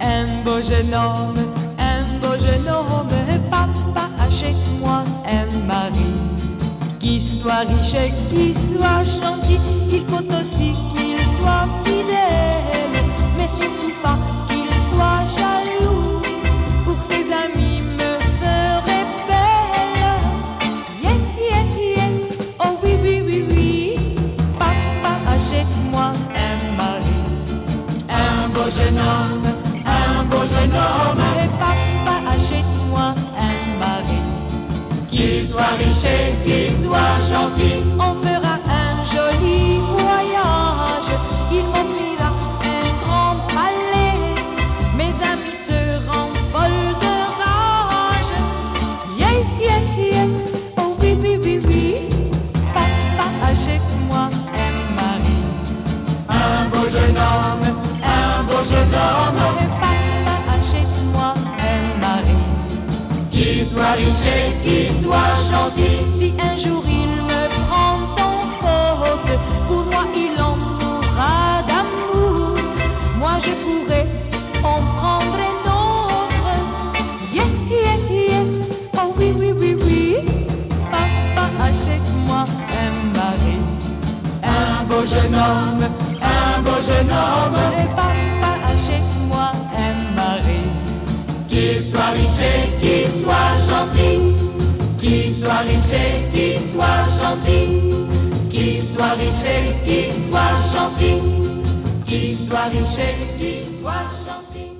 un beau jeune homme, un beau jeune homme. Papa, achète-moi un mari qui soit riche qui soit gentil. Il faut jeune homme, un beau jeune homme. Et papa, achète-moi un mari qui soit riche et qui soit gentil. On fera qui soit riche et qui soit gentil. Si un jour il me prend en faute, pour moi il en mourra d'amour. Moi je pourrais en prendre un autre. Yeah, yeah, yeah. Oh oui, oui, oui, oui. Papa, achète-moi un mari. Un beau jeune homme, un beau jeune homme. Qui soit riche et qui soit gentil, qui soit riche et qui soit gentil, qui soit riche et qui soit gentil, qui soit riche et qui soit gentil.